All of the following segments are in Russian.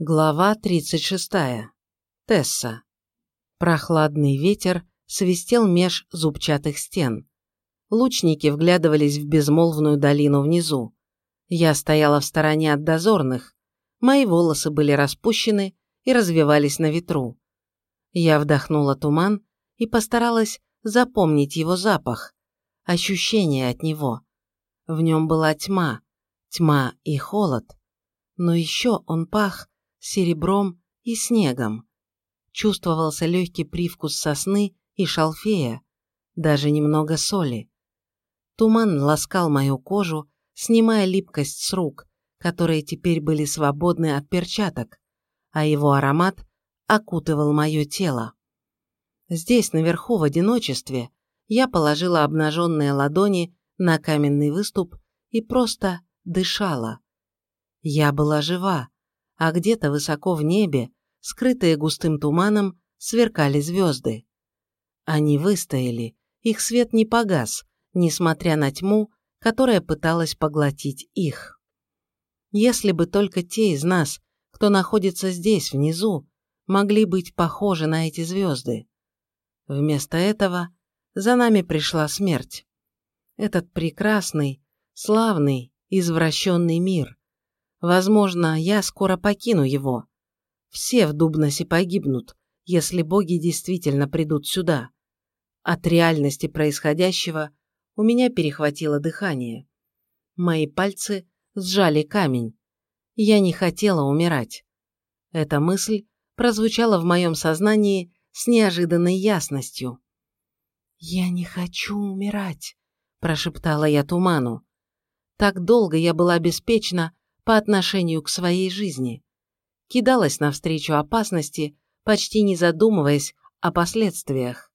Глава 36. Тесса. Прохладный ветер свистел меж зубчатых стен. Лучники вглядывались в безмолвную долину внизу. Я стояла в стороне от дозорных. Мои волосы были распущены и развивались на ветру. Я вдохнула туман и постаралась запомнить его запах, ощущение от него. В нем была тьма, тьма и холод. Но еще он пах серебром и снегом. Чувствовался легкий привкус сосны и шалфея, даже немного соли. Туман ласкал мою кожу, снимая липкость с рук, которые теперь были свободны от перчаток, а его аромат окутывал мое тело. Здесь, наверху, в одиночестве, я положила обнаженные ладони на каменный выступ и просто дышала. Я была жива, а где-то высоко в небе, скрытые густым туманом, сверкали звезды. Они выстояли, их свет не погас, несмотря на тьму, которая пыталась поглотить их. Если бы только те из нас, кто находится здесь, внизу, могли быть похожи на эти звезды. Вместо этого за нами пришла смерть. Этот прекрасный, славный, извращенный мир, Возможно, я скоро покину его. Все в Дубносе погибнут, если боги действительно придут сюда. От реальности происходящего у меня перехватило дыхание. Мои пальцы сжали камень. Я не хотела умирать. Эта мысль прозвучала в моем сознании с неожиданной ясностью. «Я не хочу умирать», – прошептала я туману. Так долго я была беспечна, по отношению к своей жизни. Кидалась навстречу опасности, почти не задумываясь о последствиях.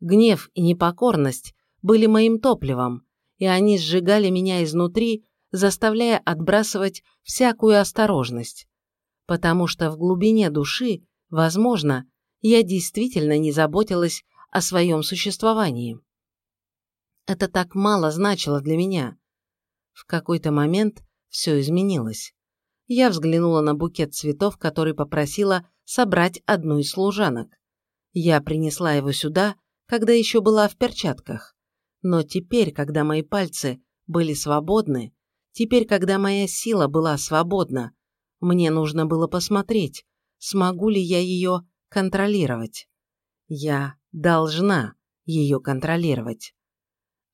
Гнев и непокорность были моим топливом, и они сжигали меня изнутри, заставляя отбрасывать всякую осторожность. Потому что в глубине души, возможно, я действительно не заботилась о своем существовании. Это так мало значило для меня. В какой-то момент все изменилось. Я взглянула на букет цветов, который попросила собрать одну из служанок. Я принесла его сюда, когда еще была в перчатках. Но теперь, когда мои пальцы были свободны, теперь, когда моя сила была свободна, мне нужно было посмотреть, смогу ли я ее контролировать. Я должна ее контролировать.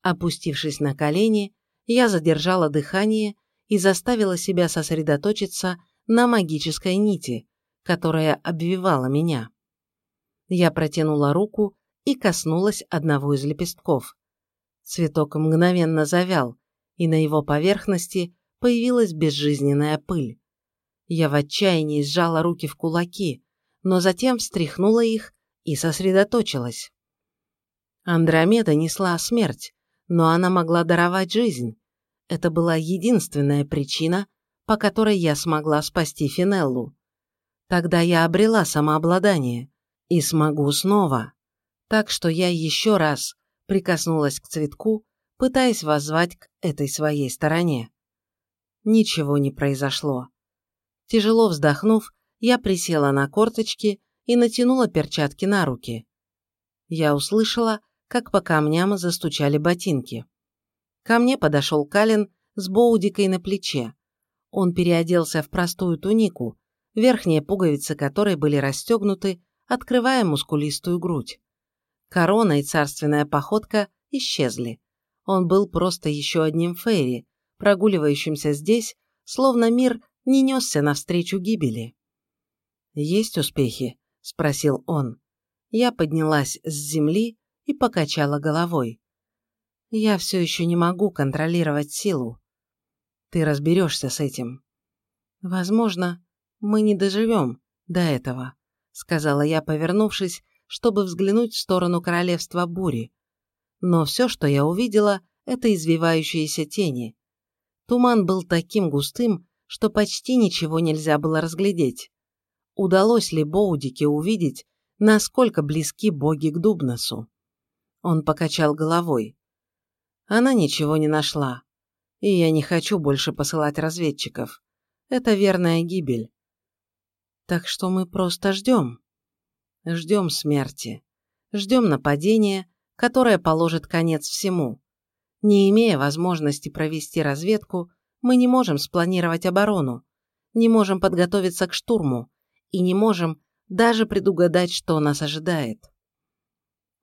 Опустившись на колени, я задержала дыхание и заставила себя сосредоточиться на магической нити, которая обвивала меня. Я протянула руку и коснулась одного из лепестков. Цветок мгновенно завял, и на его поверхности появилась безжизненная пыль. Я в отчаянии сжала руки в кулаки, но затем встряхнула их и сосредоточилась. Андромеда несла смерть, но она могла даровать жизнь, это была единственная причина, по которой я смогла спасти Финеллу. Тогда я обрела самообладание и смогу снова. Так что я еще раз прикоснулась к цветку, пытаясь воззвать к этой своей стороне. Ничего не произошло. Тяжело вздохнув, я присела на корточки и натянула перчатки на руки. Я услышала, как по камням застучали ботинки. Ко мне подошел Калин с боудикой на плече. Он переоделся в простую тунику, верхние пуговицы которой были расстегнуты, открывая мускулистую грудь. Корона и царственная походка исчезли. Он был просто еще одним фейри, прогуливающимся здесь, словно мир не несся навстречу гибели. «Есть успехи?» – спросил он. Я поднялась с земли и покачала головой. Я все еще не могу контролировать силу. Ты разберешься с этим. Возможно, мы не доживем до этого, сказала я, повернувшись, чтобы взглянуть в сторону королевства бури. Но все, что я увидела, это извивающиеся тени. Туман был таким густым, что почти ничего нельзя было разглядеть. Удалось ли Боудике увидеть, насколько близки боги к Дубносу? Он покачал головой. Она ничего не нашла. И я не хочу больше посылать разведчиков. Это верная гибель. Так что мы просто ждем. Ждем смерти. Ждем нападения, которое положит конец всему. Не имея возможности провести разведку, мы не можем спланировать оборону, не можем подготовиться к штурму и не можем даже предугадать, что нас ожидает.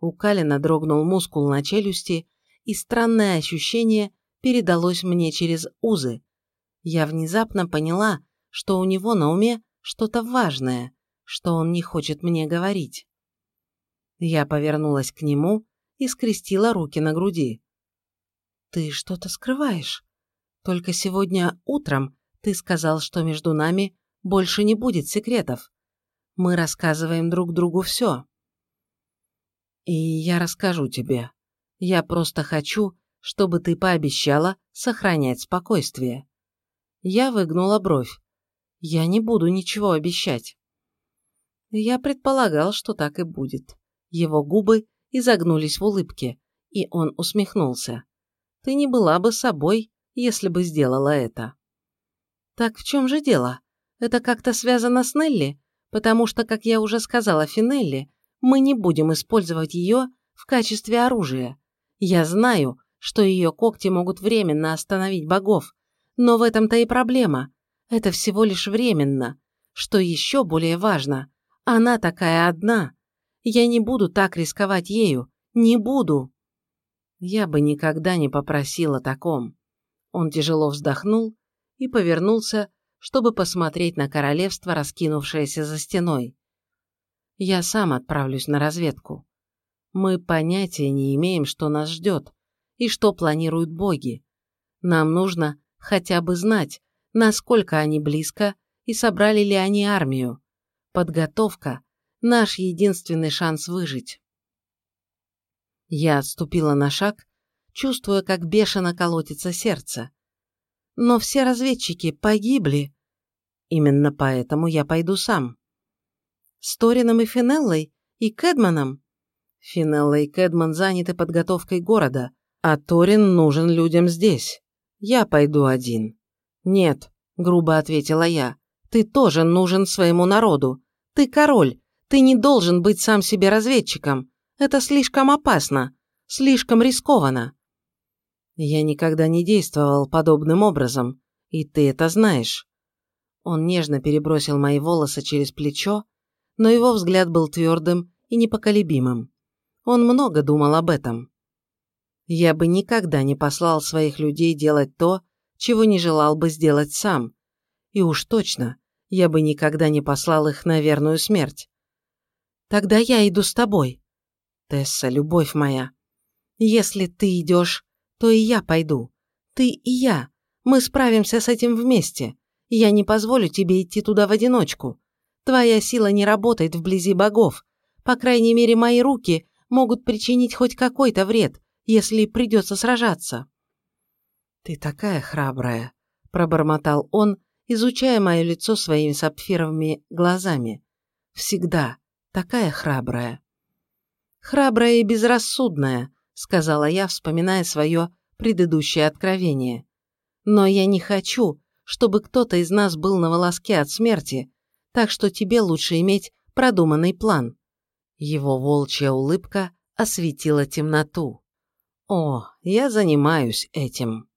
У Калина дрогнул мускул на челюсти, и странное ощущение передалось мне через узы. Я внезапно поняла, что у него на уме что-то важное, что он не хочет мне говорить. Я повернулась к нему и скрестила руки на груди. «Ты что-то скрываешь. Только сегодня утром ты сказал, что между нами больше не будет секретов. Мы рассказываем друг другу все. И я расскажу тебе. Я просто хочу, чтобы ты пообещала сохранять спокойствие. Я выгнула бровь. Я не буду ничего обещать. Я предполагал, что так и будет. Его губы изогнулись в улыбке, и он усмехнулся. Ты не была бы собой, если бы сделала это. Так в чем же дело? Это как-то связано с Нелли? Потому что, как я уже сказала Финелли, мы не будем использовать ее в качестве оружия. Я знаю, что ее когти могут временно остановить богов, но в этом-то и проблема. Это всего лишь временно. Что еще более важно, она такая одна. Я не буду так рисковать ею. Не буду. Я бы никогда не попросила таком. Он тяжело вздохнул и повернулся, чтобы посмотреть на королевство, раскинувшееся за стеной. Я сам отправлюсь на разведку. Мы понятия не имеем, что нас ждет и что планируют боги. Нам нужно хотя бы знать, насколько они близко и собрали ли они армию. Подготовка – наш единственный шанс выжить. Я отступила на шаг, чувствуя, как бешено колотится сердце. Но все разведчики погибли. Именно поэтому я пойду сам. С Торином и Финеллой? И Кэдманом? Финелла и Кэдман заняты подготовкой города, а Торин нужен людям здесь. Я пойду один. Нет, грубо ответила я. Ты тоже нужен своему народу. Ты король. Ты не должен быть сам себе разведчиком. Это слишком опасно. Слишком рискованно. Я никогда не действовал подобным образом, и ты это знаешь. Он нежно перебросил мои волосы через плечо, но его взгляд был твердым и непоколебимым. Он много думал об этом. Я бы никогда не послал своих людей делать то, чего не желал бы сделать сам. И уж точно, я бы никогда не послал их на верную смерть. Тогда я иду с тобой. Тесса, любовь моя. Если ты идешь, то и я пойду. Ты и я. Мы справимся с этим вместе. Я не позволю тебе идти туда в одиночку. Твоя сила не работает вблизи богов. По крайней мере, мои руки могут причинить хоть какой-то вред, если придется сражаться». «Ты такая храбрая», – пробормотал он, изучая мое лицо своими сапфировыми глазами. «Всегда такая храбрая». «Храбрая и безрассудная», сказала я, вспоминая свое предыдущее откровение. «Но я не хочу, чтобы кто-то из нас был на волоске от смерти, так что тебе лучше иметь продуманный план». Его волчья улыбка осветила темноту. «О, я занимаюсь этим».